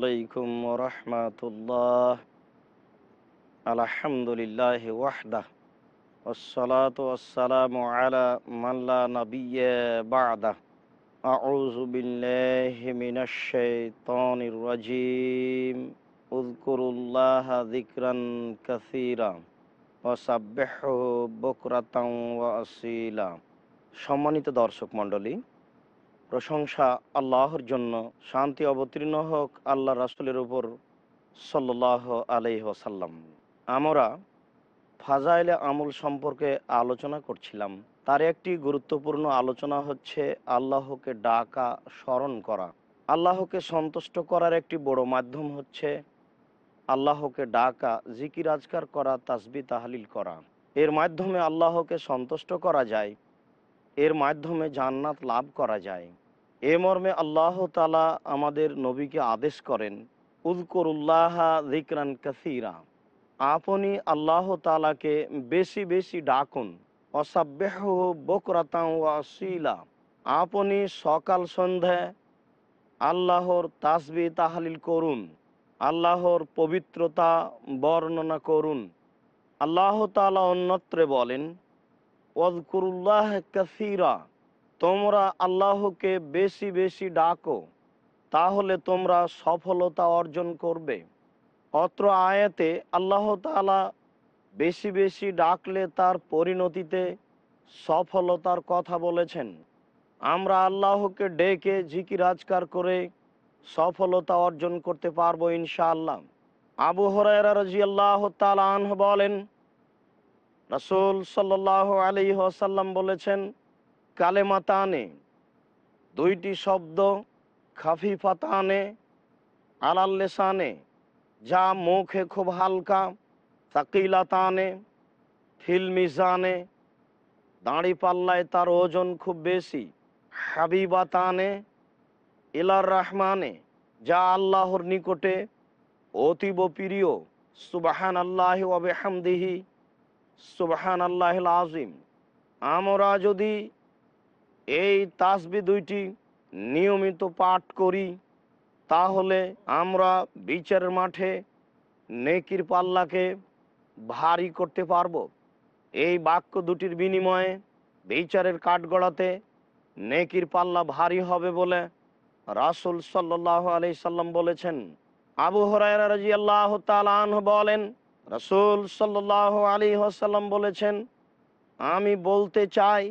আলাইকুম রহমতুল্লাহ আলহামদুলিল্লাহ ওয়াহদা والصلاة والسلام على من لا نبي بعده أعوذ بالله من الشيطان الرجيم اذكروا الله ذكرا كثيرا وسبحه بكرة وأصيلا সম্মানিত দর্শক মণ্ডলী প্রশংসা আল্লাহর জন্য, শান্তি অবতীর্ণ হোক আল্লাহ রাসুলের উপর সাল্লাহ আলহি ওসাল্লাম আমরা ফাজাইলে আমল সম্পর্কে আলোচনা করছিলাম। তার একটি গুরুত্বপূর্ণ আলোচনা হচ্ছে আল্লাহকে ডাকা, স্মরণ করা। আল্লাহকে সন্তুষ্ট করার একটি বড় মাধ্যম হচ্ছে আল্লাহকে ডাকা, জিকির আজকার করা, তাসবি তাহলিল করা। এর মাধ্যমে আল্লাহকে সন্তুষ্ট করা যায়। এর মাধ্যমে জান্নাত লাভ করা যায়। এ মর্মে আল্লাহ তালা আমাদের নবীকে আদেশ করেন উদ্করুল্লাহ জিকরান কাসিরা। আপনি আল্লাহ তালাকে বেশি বেশি ডাকুন অসাব্যাহ বকরাতাম ওয়াসিলা আপনি সকাল সন্ধ্যায় আল্লাহর তাসবি তাহালিল করুন, আল্লাহর পবিত্রতা বর্ণনা করুন। আল্লাহ তালা অন্যত্রে বলেন ওয়াজকুরুল্লাহ কাসিরা। তোমরা আল্লাহকে বেশি বেশি ডাকো, তাহলে তোমরা সফলতা অর্জন করবে। অত্র আয়াতে আল্লাহ তালা বেশি বেশি ডাকলে তার পরিণতিতে সফলতার কথা বলেছেন। আমরা আল্লাহকে ডেকে ঝিকির আজকার করে সফলতা অর্জন করতে পারব ইনশাআল্লাহ। আবু হরাইরা রাজি আল্লাহ তালাহ বলেন, রসুল সাল্লাহ আলী আসাল্লাম বলেছেন কালেমাতানে, দুইটি শব্দ খাফিফাতানে আলাল্লেসানে যা মুখে খুব হালকা তাকিলাতানে ফিল মিজানে, দাঁড়ি পাল্লায় তার ওজন খুব বেশি, হাবিবাতানে, ইলার রহমানে, যা আল্লাহর নিকটে অতীব প্রিয় সুবাহান আল্লাহ ওয়াবেহামদিহি সুবাহান আল্লাহ আজিম আমরা যদি এই তাসবি দুইটি নিয়মিত পাঠ করি, তাহলে আমরা বিচারের মাঠে নেকির পাল্লাকে ভারী করতে পারব। এই বাক্য দুটির বিনিময়ে বিচারের কাঠগড়াতে নেকির পাল্লা ভারী হবে বলে রাসুল সাল্লাহ আলি সাল্লাম বলেছেন। আবু হরাইরা রাজি আল্লাহ তালান বলেন, রাসুল সাল্লাহ আলী আসাল্লাম বলেছেন, আমি বলতে চাই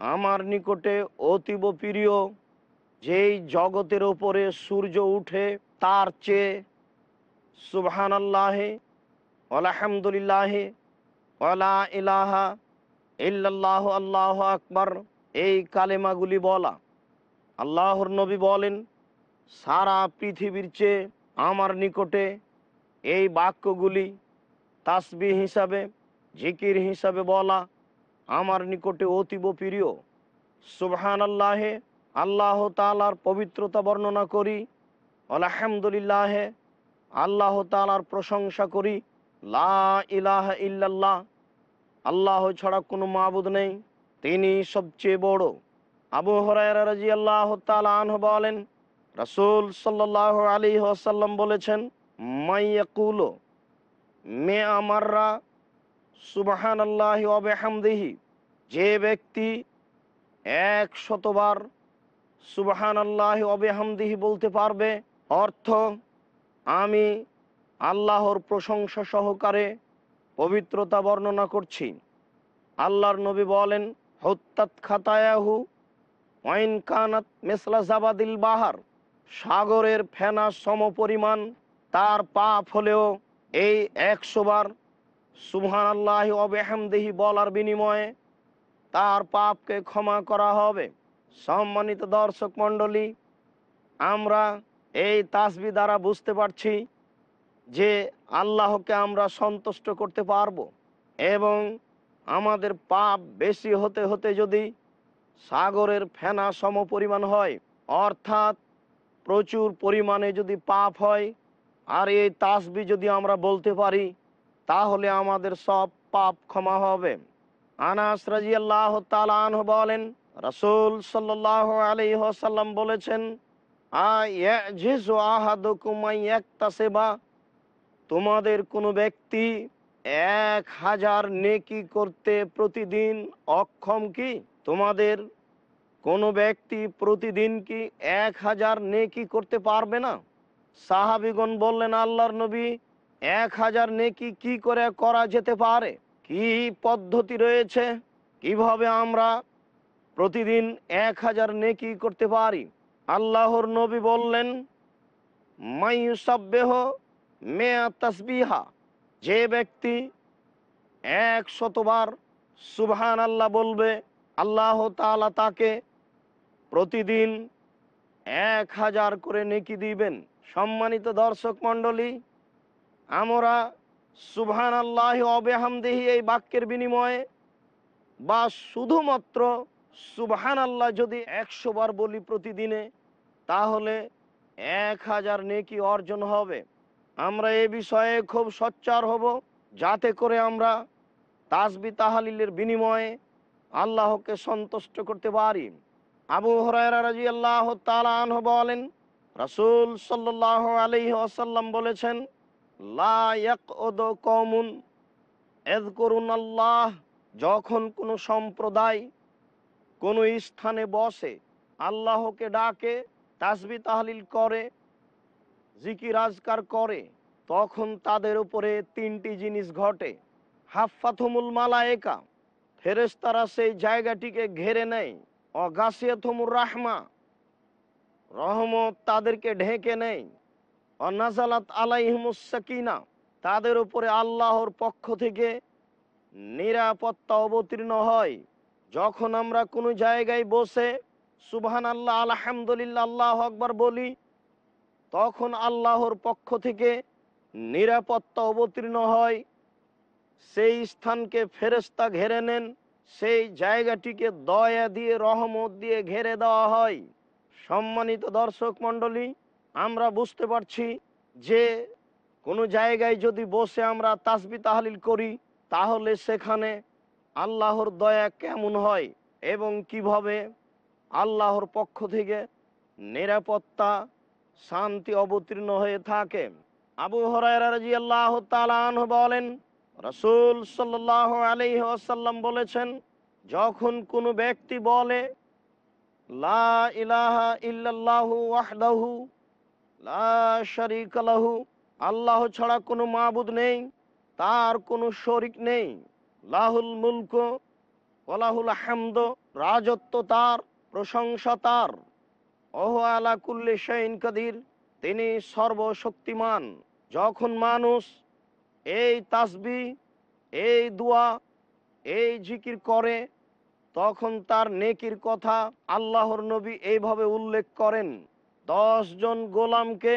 আমার নিকটে অতীব প্রিয়, যেই জগতের ওপরে সূর্য উঠে তার চেয়ে সুবহান আল্লাহে আলহামদুলিল্লাহে ওলা ইলাহা ইল্লাল্লাহ আল্লাহ আকবর এই কালেমাগুলি বলা। আল্লাহর নবী বলেন, সারা পৃথিবীর চেয়ে আমার নিকটে এই বাক্যগুলি তাসবি হিসাবে, জিকির হিসাবে বলা আমার নিকটে অতীব প্রিয়। সুবহান আল্লাহে আল্লাহ তালার পবিত্রতা বর্ণনা করি। আলহামদুলিল্লাহে, আল্লাহ তালার প্রশংসা করি। লা ইলাহ ইল্লাল্লাহ, আল্লাহ ছাড়া কোনো মাবুদ নেই। তিনি সবচেয়ে বড়। আবু হরাইরা রাজি আল্লাহ তালান বলেন, রাসুল সাল্লাহ আলী আসাল্লাম বলেছেন, মাইয়াকুলো, মে আমাররা সুবাহান আল্লাহ অবেহামদিহি যে ব্যক্তি এক শতবার সুবাহান আল্লাহ অবেহামদিহি বলতে পারবে, অর্থ আমি আল্লাহর প্রশংসা সহকারে পবিত্রতা বর্ণনা করছি। আল্লাহর নবী বলেন হত্যাত খাতায়াহু ওয়াইন কানাত মেসলা জাবাদিল বাহার সাগরের ফেনা সম পরিমাণ তার পাপ হলেও এই একশো বার সুবহান আল্লাহ অবেহামদেহি বলার বিনিময়ে তার পাপকে ক্ষমা করা হবে। সম্মানিত দর্শক মণ্ডলী, আমরা এই তাসবি দ্বারা বুঝতে পারছি যে আল্লাহকে আমরা সন্তুষ্ট করতে পারব এবং আমাদের পাপ বেশি হতে হতে যদি সাগরের ফেনা সম পরিমাণ হয়, অর্থাৎ প্রচুর পরিমাণে যদি পাপ হয়, আর এই তাসবি যদি আমরা বলতে পারি তাহলে আমাদের সব পাপ ক্ষমা হবে। আনাস রাজিয়াল্লাহ তালান বলেন, রসুল আলাইসাল্লাম বলেছেন তোমাদের কোনো ব্যক্তি এক হাজার নেকি করতে প্রতিদিন অক্ষম কি? তোমাদের কোনো ব্যক্তি প্রতিদিন কি এক হাজার নেকি করতে পারবে না? সাহাবিগণ বললেন, আল্লাহর নবী এক হাজার নেকি কি করে করা যেতে পারে? কি পদ্ধতি রয়েছে? কীভাবে আমরা প্রতিদিন এক হাজার নেকি করতে পারি? আল্লাহর নবী বললেন মাইসাব্বেহ মেয়া তসবিহা। যে ব্যক্তি এক শতবার সুবহান আল্লাহ বলবে, আল্লাহ তাআলা তাকে প্রতিদিন এক হাজার করে নেকি দিবেন। সম্মানিত দর্শক মণ্ডলী আমরা সুবহান আল্লাহ অবেহামদেহি এই বাক্যের বিনিময়ে বা শুধুমাত্র সুবহান আল্লাহ যদি একশো বার বলি প্রতিদিনে, তাহলে এক হাজার নেকি অর্জন হবে। আমরা এ বিষয়ে খুব সচ্চার হব, যাতে করে আমরা তাসবি তাহালিলের বিনিময়ে আল্লাহকে সন্তুষ্ট করতে পারি। আবু হরাইরা রাজি আল্লাহ তালাহ বলেন, রাসূল সাল্লাহ আলাইহি আসাল্লাম বলেছেন কওমুন এযকুরুন আল্লাহ যখন কোনো সম্প্রদায় কোনো স্থানে বসে, আল্লাহকে ডাকে, তাসবি তাহলিল করে, জিকির আজকার করে, তখন তাদের উপরে তিনটি জিনিস ঘটে। হাফাথুমুল মালায়েকা, ফেরেশতারা সেই জায়গাটিকে ঘেরে নেয়। অগাসিয়াথুমুর রাহমা, রহমত তাদেরকে ঢেকে নেয়। অনাজালাত আলাইহিমুস সাকিনা, তাদের উপরে আল্লাহর পক্ষ থেকে নিরাপত্তা অবতীর্ণ হয়। যখন আমরা কোনো জায়গায় বসে সুবহান আল্লাহ আলহামদুলিল্লাহ, আল্লাহ আকবার বলি, তখন আল্লাহর পক্ষ থেকে নিরাপত্তা অবতীর্ণ হয়। সেই স্থানকে ফেরেস্তা ঘেরে নেন, সেই জায়গাটিকে দয়া দিয়ে, রহমত দিয়ে ঘেরে দেওয়া হয়। সম্মানিত দর্শক মণ্ডলী আমরা বুঝতে পারছি যে কোনো জায়গায় যদি বসে আমরা তাসবি তাহলিল করি, তাহলে সেখানে আল্লাহর দয়া কেমন হয় এবং কীভাবে আল্লাহর পক্ষ থেকে নিরাপত্তা, শান্তি অবতীর্ণ হয়ে থাকে। আবু হরাইরাজি আল্লাহ তালান বলেন, রসুল সাল্লাহ আলাইহি আসাল্লাম বলেছেন, যখন কোনো ব্যক্তি বলে, লা ইলাহা ইল্লাল্লাহু ওয়াহদাহু লাহু, আল্লাহ ছাড়া কোনো মাবুদ নেই, তার কোনো শরিক নেই। লাহুল মুলক ওলাহুল হামদ, রাজত্ব তার, প্রশংসা তার। ওহ আলা কুল্লি শাইন কাদির, তিনি সর্বশক্তিমান, যখন মানুষ এই তাসবি, এই দোয়া, এই জিকির করে, তখন তার নেকির কথা আল্লাহর নবী এইভাবে উল্লেখ করেন। জন গোলামকে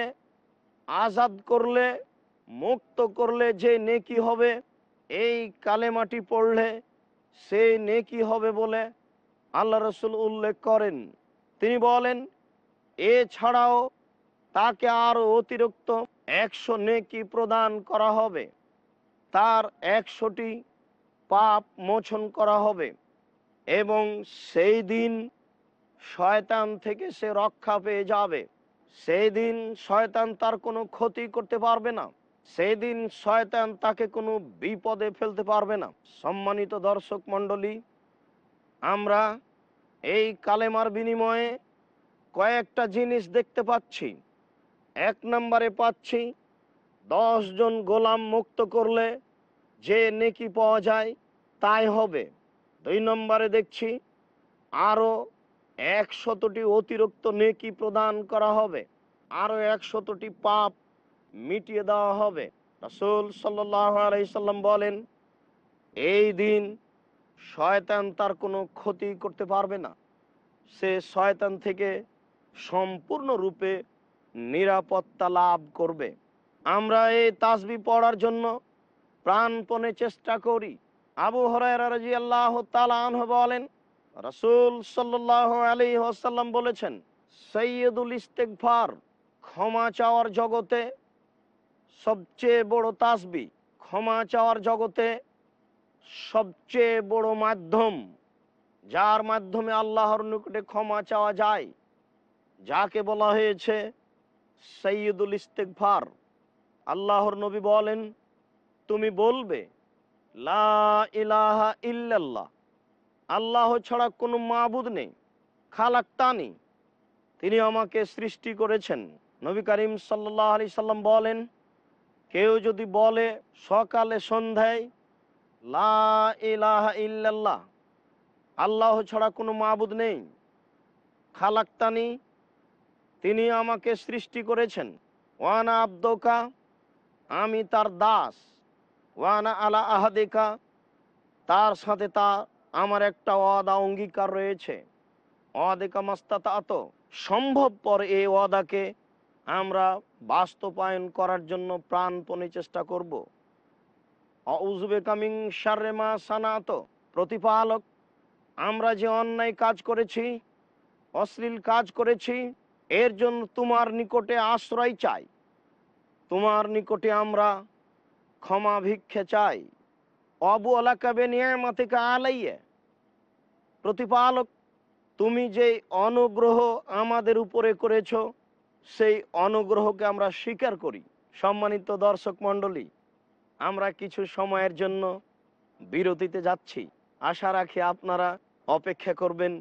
আজাদ করলে, মুক্ত করলে যে নেকি হবে, এই কালেমাটি পড়লে সেই নেকি হবে বলে আল্লাহ রসুল উল্লেখ করেন। তিনি বলেন, এছাড়াও তাকে আরও অতিরিক্ত একশো নেকি প্রদান করা হবে। তার একশোটি পাপ মোচন করা হবে এবং সেই দিন শয়তান থেকে সে রক্ষা পেয়ে যাবে। সেই দিন শয়তান তার কোনো ক্ষতি করতে পারবে না। সেই দিন শয়তান তাকে কোনো বিপদে ফেলতে পারবে না। সম্মানিত দর্শক মণ্ডলী, আমরা এই কালেমার বিনিময়ে কয়েকটা জিনিস দেখতে পাচ্ছি। এক নম্বরে পাচ্ছি জন গোলাম মুক্ত করলে যে নেকি পাওয়া যায় তাই হবে। দুই নম্বরে দেখছি, আরও একশতটি অতিরিক্ত নেকি প্রদান করা হবে। আরও একশতটি পাপ মিটিয়ে দেওয়া হবে। রাসূল আলাইসাল্লাম বলেন, এই দিন শয়তান তার কোনো ক্ষতি করতে পারবে না। সে শয়তান থেকে সম্পূর্ণরূপে নিরাপত্তা লাভ করবে। আমরা এই তাসবি পড়ার জন্য প্রাণপণে চেষ্টা করি। আবু হরাইরা রাজি আল্লাহ তালাহ বলেন রসুল সাল্লাহ আলী ওসাল্লাম বলেছেন, সৈয়দুল ইস্তেকফার ক্ষমা চাওয়ার জগতে সবচেয়ে বড় তাসবি, ক্ষমা চাওয়ার জগতে সবচেয়ে বড় মাধ্যম, যার মাধ্যমে আল্লাহর নিকটে ক্ষমা চাওয়া যায়, যাকে বলা হয়েছে সৈয়দুল ইস্তেকফার আল্লাহর নবী বলেন, তুমি বলবে, লা ইলাহা ইল্লাল্লাহ। আল্লাহ ছাড়া কোনো মাবুদ নেই খালাক্তানি তিনি আমাকে সৃষ্টি করেছেন। নবী করিম সাল্লাহ আলি সাল্লাম বলেন, কেউ যদি বলে সকালে সন্ধ্যায়, লা ইলাহা ইল্লাল্লাহ, আল্লাহ ছাড়া কোনো মাবুদ নেই খালাক্তানি তিনি আমাকে সৃষ্টি করেছেন। ওয়ানা আব্দকা, আমি তার দাস। ওয়ানা আলা আহাদিকা, তার সাথে তা আমার একটা ওয়াদা অঙ্গীকার রয়েছে। ওয়াদিকা মাস্তাত সম্ভবপর এই ওয়াদাকে আমরা বাস্তবায়ন করার জন্য প্রাণপণে চেষ্টা করব। অউজবে কামিং সারেমা সানাত, প্রতিপালক, আমরা যে অন্যায় কাজ করেছি, অশ্লীল কাজ করেছি, এর জন্য তোমার নিকটে আশ্রয় চাই। তোমার নিকটে আমরা ক্ষমা ভিক্ষে চাই। অবু আলাকাবে নিয়ামাতিকা আলাইয়ে। প্রতিপালক, তুমি যে অনুগ্রহ আমাদের উপরে করেছ, সেই অনুগ্রহকে আমরা স্বীকার করি। সম্মানিত দর্শক মণ্ডলী, আমরা কিছু সময়ের জন্য বিরতিতে যাচ্ছি। আশা রাখি আপনারা অপেক্ষা করবেন।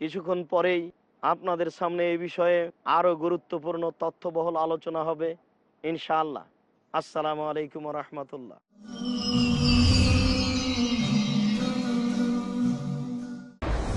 কিছুক্ষণ পরেই আপনাদের সামনে এই বিষয়ে আরও গুরুত্বপূর্ণ তথ্যবহল আলোচনা হবে, ইনশাআল্লাহ। আসসালামু আলাইকুম রহমতুল্লাহ।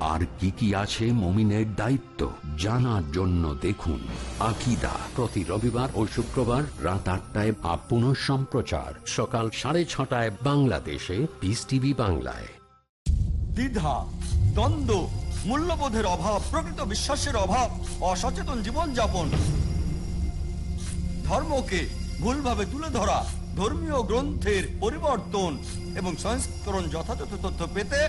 আর কি কি আছে মমিনের দায়িত্ব জানার জন্য দেখুন। আকিদা, প্রতি রবিবার ও শুক্রবার রাত আটটায় আপন সম্প্রচার সকাল সাড়ে ছটায় বাংলাদেশে পিস টিভি বাংলায়। দ্বিধা, দ্বন্দ্ব, মূল্যবোধের অভাব, প্রকৃত বিশ্বাসের অভাব, অসচেতন জীবনযাপন। ধর্মকে ভুলভাবে তুলে ধরা, ধর্মীয় গ্রন্থের পরিবর্তন এবং সংস্করণ যথাযথ তথ্য পেতে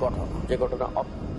ঘটনা যে ঘটনা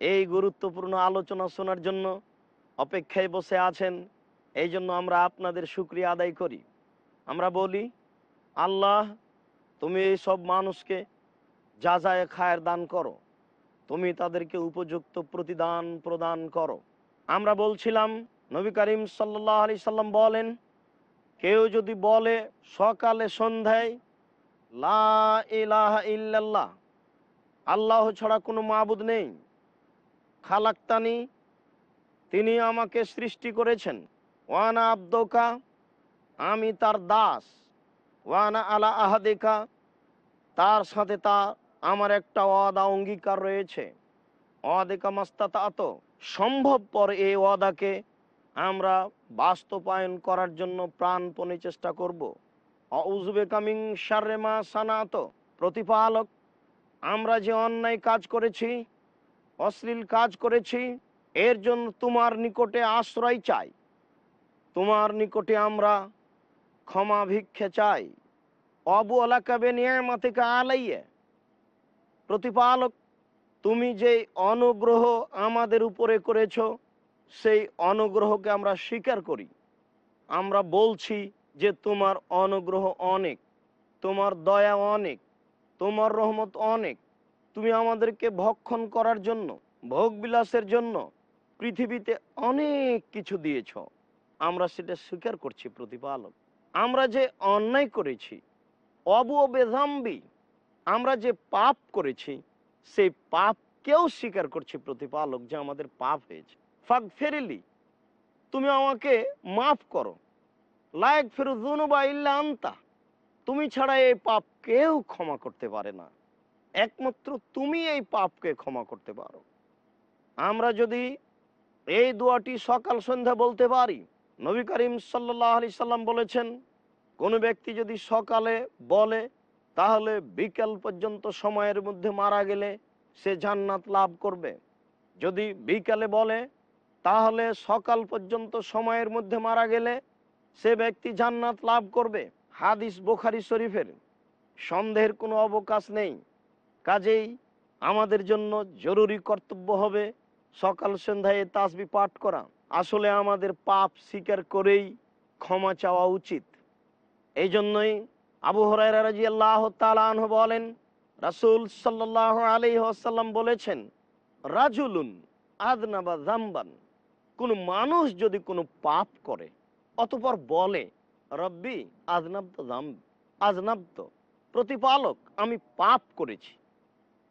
এই গুরুত্বপূর্ণ আলোচনা শোনার জন্য অপেক্ষায় বসে আছেন। এই জন্য আমরা আপনাদের সুক্রিয়া আদায় করি। আমরা বলি, আল্লাহ, তুমি এই সব মানুষকে যা যায় খায়ের দান করো, তুমি তাদেরকে উপযুক্ত প্রতিদান প্রদান করো। আমরা বলছিলাম, নবী করিম সাল্লাহ আলি সাল্লাম বলেন, কেউ যদি বলে সকালে সন্ধ্যায়, লা ইলাহা ইল্লাল্লাহ আল্লাহ ছাড়া কোনো মাবুদ নেই। খালাক্তানি, তিনি আমাকে সৃষ্টি করেছেন। ওয়ানা আব্দকা, আমি তার দাস। ওয়ানা আলা আহাদেকা, তার সাথে তা আমার একটা ওয়াদা অঙ্গীকার রয়েছে। ওয়াদেকা মাস্তাত সম্ভবপর এই ওয়াদাকে আমরা বাস্তবায়ন করার জন্য প্রাণপণে চেষ্টা করব। অউজবে কামিং সারেমা সানাত, প্রতিপালক, আমরা যে অন্যায় কাজ করেছি অশ্লীল কাজ করেছি, এর জন্য তোমার নিকটে আশ্রয় চাই। তোমার নিকটে আমরা ক্ষমা ভিক্ষে চাই। অবু আলাকাবে নিয়ামাতিকা আলাইয়ে। প্রতিপালক, তুমি যে অনুগ্রহ আমাদের উপরে করেছ, সেই অনুগ্রহকে আমরা স্বীকার করি। আমরা বলছি যে তোমার অনুগ্রহ অনেক, তোমার দয়া অনেক, তোমার রহমত অনেক তুমি আমাদেরকে ভক্ষণ করার জন্য ভোগ বিলাসের জন্য পৃথিবীতে অনেক কিছু দিয়েছ। আমরা সেটা স্বীকার করছি প্রতিপালক। আমরা যে অন্যায় করেছি, অবু বেজাম্বি, আমরা যে পাপ করেছি, সেই পাপকেও স্বীকার করছি প্রতিপালক যে আমাদের পাপ হয়েছে। ফাঁক ফেরিলি, তুমি আমাকে মাফ করো। লায়ক ফেরুজুন বা ইল্লা আন্তা, তুমি ছাড়া এই পাপ কেউ ক্ষমা করতে পারে না। একমাত্র তুমি এই পাপকে ক্ষমা করতে পারো। আমরা যদি এই দোয়াটি সকাল সন্ধ্যা বলতে পারি, নবী করিম সাল্লাহ আলি সাল্লাম বলেছেন, কোনো ব্যক্তি যদি সকালে বলে, তাহলে বিকেল পর্যন্ত সময়ের মধ্যে মারা গেলে সে জান্নাত লাভ করবে। যদি বিকালে বলে, তাহলে সকাল পর্যন্ত সময়ের মধ্যে মারা গেলে সে ব্যক্তি জান্নাত লাভ করবে। হাদিস বোখারি শরীফের সন্দেহের কোনো অবকাশ নেই। কাজেই আমাদের জন্য জরুরি কর্তব্য হবে সকাল সন্ধ্যায় তাসবি পাঠ করা। আসলে আমাদের পাপ স্বীকার করেই ক্ষমা চাওয়া উচিত। এই জন্যই আবু হরাইরা রাজি আল্লাহ তালাহ বলেন, রাসুল সাল্লাহ আলি আসাল্লাম বলেছেন, রাজুলুন আদনাবা জাম্বান কোনো মানুষ যদি কোনো পাপ করে, অতপর বলে, রব্বি আজনাব্দ জাম আজনাব্দ প্রতিপালক, আমি পাপ করেছি।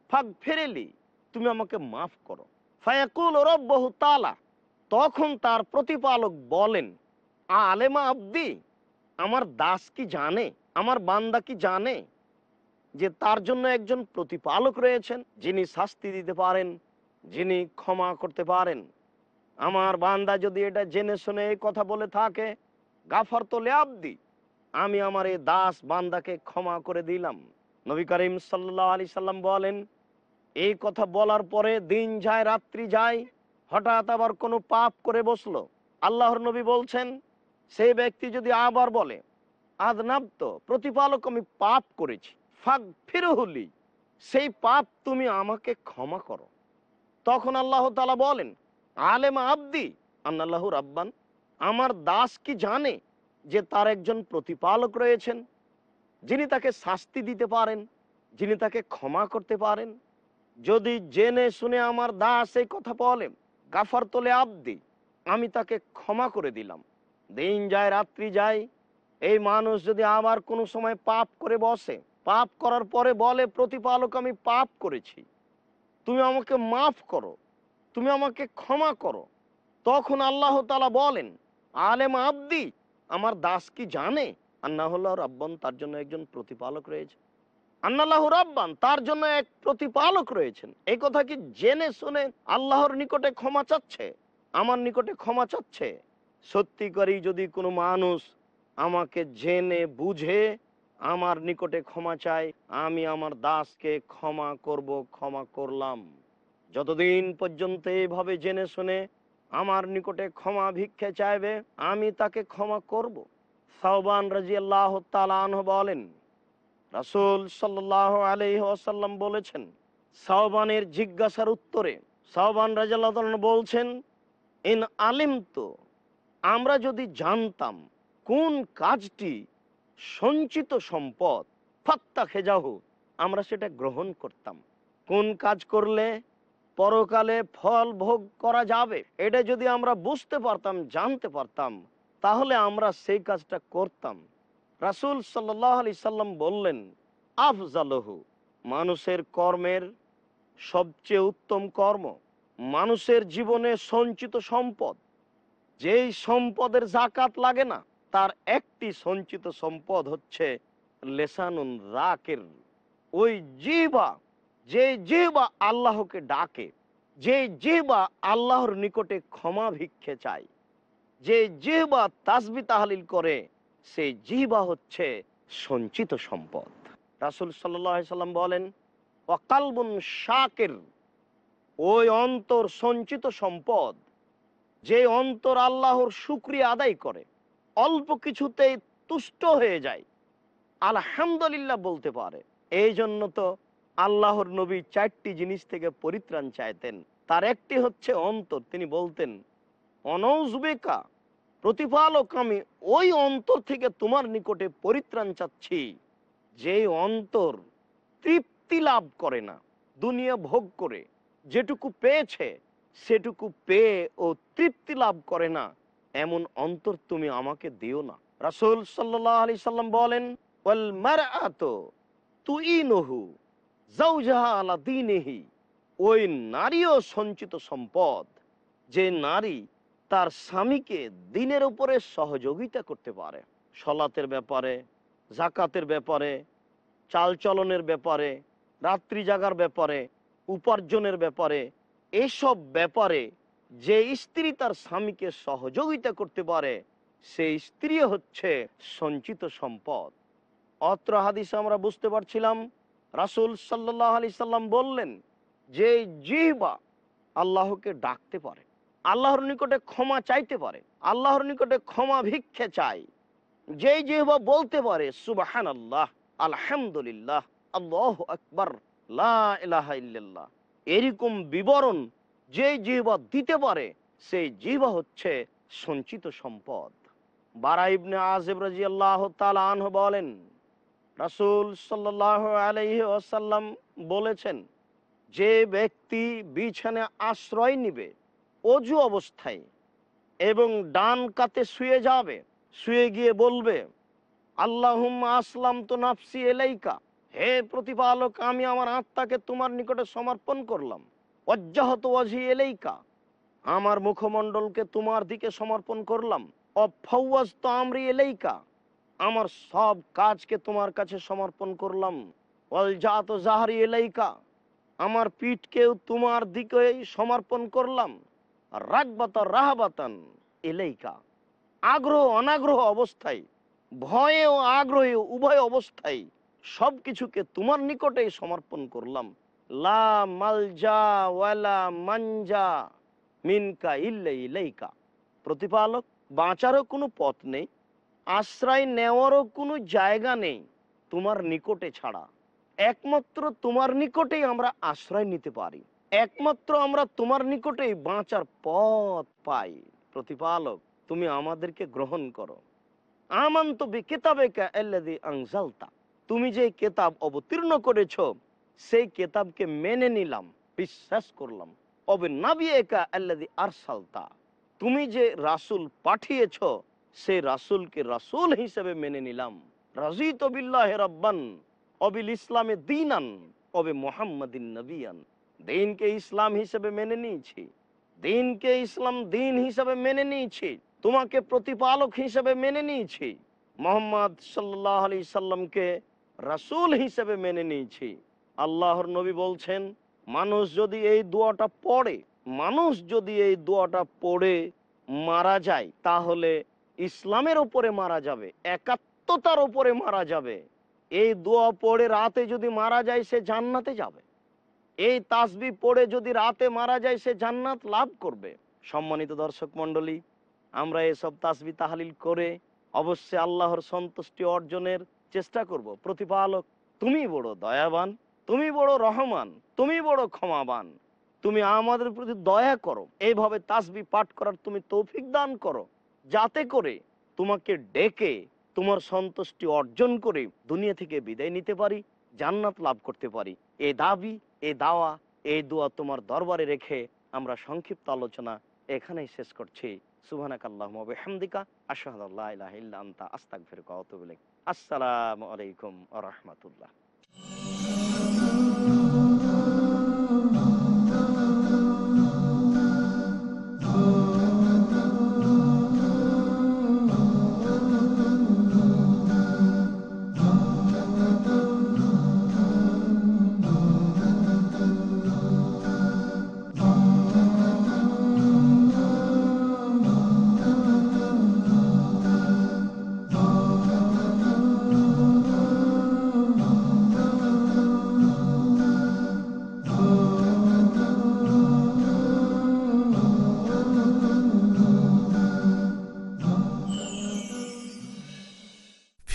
ফাঁক ফেরেলি, তুমি আমাকে মাফ করো। ফায়াকুল রব্বহু তালা তখন তার প্রতিপালক বলেন আলেমা আব্দি, আমার দাস কি জানে? আমার বান্দা কি জানে যে তার জন্য একজন প্রতিপালক রয়েছেন? যিনি শাস্তি দিতে পারেন, যিনি ক্ষমা করতে পারেন। আমার বান্দা যদি এটা জেনে শুনে এই কথা বলে থাকে, গাফার তোলে আব্দি, আমি আমার এই দাস বান্দাকে ক্ষমা করে দিলাম। নবী করিম সাল্লাহ আলি সাল্লাম বলেন এই কথা বলার পরে দিন যায়, রাত্রি যায়, হঠাৎ আবার কোনো পাপ করে বসল। আল্লাহর নবী বলছেন, সেই ব্যক্তি যদি আবার বলে আদনাব্দ প্রতিপালক আমি পাপ করেছি ফাঁক ফিরহুলি সেই পাপ তুমি আমাকে ক্ষমা করো। তখন আল্লাহ তালা বলেন, আলেম আব্দি, আন্নাল্লাহ রাব্বান, আমার দাস কি জানে যে তার একজন প্রতিপালক রয়েছেন? যিনি তাকে শাস্তি দিতে পারেন, যিনি তাকে ক্ষমা করতে পারেন? যদি জেনে শুনে আমার দাস এই কথা বলে গাফার তোলে আব্দি, আমি তাকে ক্ষমা করে দিলাম। দিন যায়, রাত্রি যায়, এই মানুষ যদি আবার কোনো সময় পাপ করে বসে, পাপ করার পরে বলে, প্রতিপালক আমি পাপ করেছি, তুমি আমাকে মাফ করো, তুমি আমাকে ক্ষমা করো, তখন আল্লাহ তালা বলেন, আলেম আব্দি, আমার দাস কি জানে? আন্নাহুল্লাহ রাব্বান তার জন্য একজন প্রতিপালক রয়েছে। আন্নাল্লাহ রাব্বান, তার জন্য এক প্রতিপালক রয়েছেন। এই কথা কি জেনে শুনে আল্লাহর নিকটে ক্ষমা চাচ্ছে? আমার নিকটে ক্ষমা চাচ্ছে? সত্যিকারই যদি কোনো মানুষ আমাকে জেনে, বুঝে, আমার নিকটে ক্ষমা চায়, আমি আমার দাসকে ক্ষমা করব, ক্ষমা করলাম। যতদিন পর্যন্ত এইভাবে জেনে শুনে আমার নিকটে ক্ষমা ভিক্ষে চাইবে, আমি তাকে ক্ষমা করব। সাহবান রাজি আল্লাহ তালাহ বলেন রাসুল সাল্লাহ আলহ বলেছেন সাহবানের জিজ্ঞাসার উত্তরে সাহবান রাজাল্লাহ বলছেন, ইন আলিম তো আমরা যদি জানতাম কোন কাজটি সঞ্চিত সম্পদ, ফাত্তা খেজাহু, আমরা সেটা গ্রহণ করতাম। কোন কাজ করলে পরকালে ফল ভোগ করা যাবে? এটা যদি আমরা বুঝতে পারতাম, জানতে পারতাম, তাহলে আমরা সেই কাজটা করতাম। রাসুল সাল্লাহ আলি সাল্লাম বললেন, আফজালহু, মানুষের কর্মের সবচেয়ে উত্তম কর্ম মানুষের জীবনে সঞ্চিত সম্পদ। যেই সম্পদের জাকাত লাগে না, তার একটি সঞ্চিত সম্পদ হচ্ছে লেসানুন রাকের। ওই জিবা যে জিবা আল্লাহকে ডাকে যে জিবা আল্লাহর নিকটে ক্ষমা ভিক্ষে চায় যে জিবা তাসবি তাহালিল করে সেই জিবা হচ্ছে সঞ্চিত সম্পদ। রাসুল সাল্লাম বলেন অকালবুন শাকের ওই অন্তর সঞ্চিত সম্পদ, যে অন্তর আল্লাহর শুক্রিয়া আদায় করে, অল্প কিছুতেই তুষ্ট হয়ে যায়। আলহামদুলিল্লাহ বলতে পারে, এই জন্য তো আল্লাহর নবী চারটি জিনিস থেকে পরিত্রাণ চাইতেন। তার একটি হচ্ছে অন্তর, তিনি বলতেন অনৌজবেকা প্রতিপালক আমি ওই অন্তর থেকে তোমার নিকটে পরিত্রাণ চাচ্ছি। যে অন্তর তৃপ্তি লাভ করে না, দুনিয়া ভোগ করে, যেটুকু পেয়েছে, সেটুকু পেয়ে ও তৃপ্তি লাভ করে না, এমন অন্তর তুমি আমাকে দিও না। রাসুল সাল্লাহ আলি সাল্লাম বলেন তুইনহু জাওজাহা আলা দীনিহি। ওই নারীও সঞ্চিত সম্পদ, যে নারী তার স্বামীকে দিনের উপরে সহযোগিতা করতে পারে। সলাতের ব্যাপারে জাকাতের ব্যাপারে, চালচলনের ব্যাপারে, রাত্রি জাগার ব্যাপারে, উপার্জনের ব্যাপারে, এসব ব্যাপারে যে স্ত্রী তার স্বামীকে সহযোগিতা করতে পারে, সেই স্ত্রী হচ্ছে সঞ্চিত সম্পদ। অত্র হাদিসে আমরা বুঝতে পারছিলাম, রাসুল সাল্লাহ আলি সাল্লাম বললেন যে জিহবা আল্লাহকে ডাকতে পারে আল্লাহর নিকটে ক্ষমা চাইতে পারে, আল্লাহর নিকটে ক্ষমা ভিক্ষে চাই। যেই জিহবা বলতে পারে সুবাহান আল্লাহ আলহামদুলিল্লাহ, আল্লাহ আকবর ইল্লাল্লাহ। এরকম বিবরণ যে জিহবা দিতে পারে, সেই জিহবা হচ্ছে সঞ্চিত সম্পদ। বারা ইবনে আজেব রাজি আল্লাহ তালাহ বলেন, রাসুল সাল্লাহ আলহি বলেছেন, যে ব্যক্তি বিছানে আশ্রয় নিবে অজু অবস্থায় এবং ডান কাতে শুয়ে যাবে, শুয়ে গিয়ে বলবে আল্লাহুম আসলাম তো নাফসি এলাইকা হে প্রতিপালক, আমি আমার আত্মাকে তোমার নিকটে সমর্পণ করলাম। অজ্জাহত অজি এলাইকা আমার মুখমণ্ডলকে তোমার দিকে সমর্পণ করলাম। অফাউয়াজ তো আমরি এলাইকা আমার সব কাজকে তোমার কাছে সমর্পণ করলাম। অলজাত জাহারি এলাইকা আমার পিঠকেও তোমার দিকে সমর্পণ করলাম। রাগবাত রাহাবাতান এলাইকা আগ্রহ, অনাগ্রহ অবস্থায়, ভয়ে ও আগ্রহে উভয় অবস্থায় সব কিছুকে তোমার নিকটেই সমর্পণ করলাম। লা মালজা ওয়ালা মানজা মিনকা ইল্লা ইলাইকা। প্রতিপালক, বাঁচারও কোনো পথ নেই, আশ্রয় নেওয়ারও কোনো জায়গা নেই তোমার নিকটে ছাড়া। একমাত্র তোমার নিকটেই আমরা আশ্রয় নিতে পারি। একমাত্র আমরা তোমার নিকটেই বাঁচার পথ পাই। প্রতিপালক, তুমি আমাদেরকে গ্রহণ করো। আমান্ত আংজালতা তুমি যে কেতাব অবতীর্ণ করেছ, সেই কেতাবকে মেনে নিলাম, বিশ্বাস করলাম। অবে নাবি একা আল্লাদি আরসালতা। তুমি যে রাসুল পাঠিয়েছ, সেই রাসুলকে রাসুল হিসেবে মেনে নিলাম। রাজিত বিল্লাহ রব্বান, অবিল ইসলামে দিনান, অবে মোহাম্মদিন নবিয়ান। দিনকে ইসলাম হিসেবে মেনে নিয়েছি। দিনকে ইসলাম দিন হিসেবে মেনে নিয়েছি। তোমাকে প্রতিপালক হিসেবে মেনে নিয়েছি। মোহাম্মদ সাল্লাহ আলি সাল্লামকে রাসূল হিসেবে মেনে নিয়েছি। আল্লাহর নবী বলছেন, মানুষ যদি এই দোয়াটা পড়ে, মানুষ যদি এই দোয়াটা পড়ে মারা যায়, তাহলে ইসলামের ওপরে মারা যাবে, একাত্মতার ওপরে মারা যাবে। এই দোয়া পড়ে রাতে যদি মারা যায়, সে জান্নাতে যাবে। এই তাসবি পড়ে যদি রাতে মারা যায়, সে জান্নাত লাভ করবে। সম্মানিত দর্শক মণ্ডলী, আমরা এসব তাসবি তাহালিল করে অবশ্যই আল্লাহর সন্তুষ্টি অর্জনের চেষ্টা করব। প্রতিপালক, তুমি বড় দয়াবান, তুমি বড় রহমান, তুমি বড় ক্ষমাবান। তুমি আমাদের প্রতি দয়া করো। এইভাবে তাসবি পাঠ করার তুমি তৌফিক দান করো। যাতে করে তোমাকে ডেকে তোমার সন্তুষ্টি অর্জন করে দুনিয়া থেকে বিদায় নিতে পারি, জান্নাত লাভ করতে পারি। এ দাবি এই দাওয়া, এই দোয়া তোমার দরবারে রেখে আমরা সংক্ষিপ্ত আলোচনা এখানেই শেষ করছি। সুবহানাক আসহাম আতুবু ইলাইক। আসসালামু আলাইকুম রাহমাতুল্লাহ।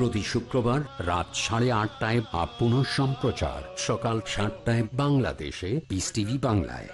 প্রতি শুক্রবার রাত সাড়ে আটটায় বা পুনঃ সম্প্রচার সকাল সাতটায় বাংলাদেশে পিস টিভি বাংলায়।